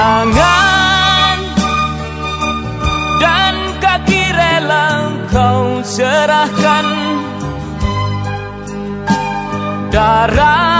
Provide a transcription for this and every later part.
Tangan dan kaki rela kau serahkan. Darah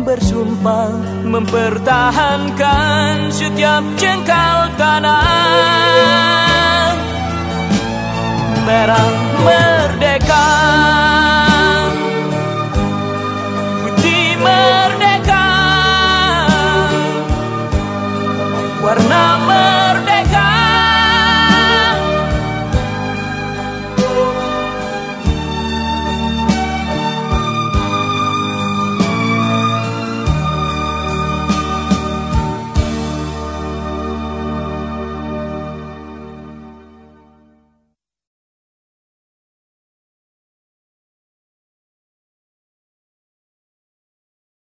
bersumpah mempertahankan setiap jengkal tanah. Merah merdeka. Putih merdeka. Warna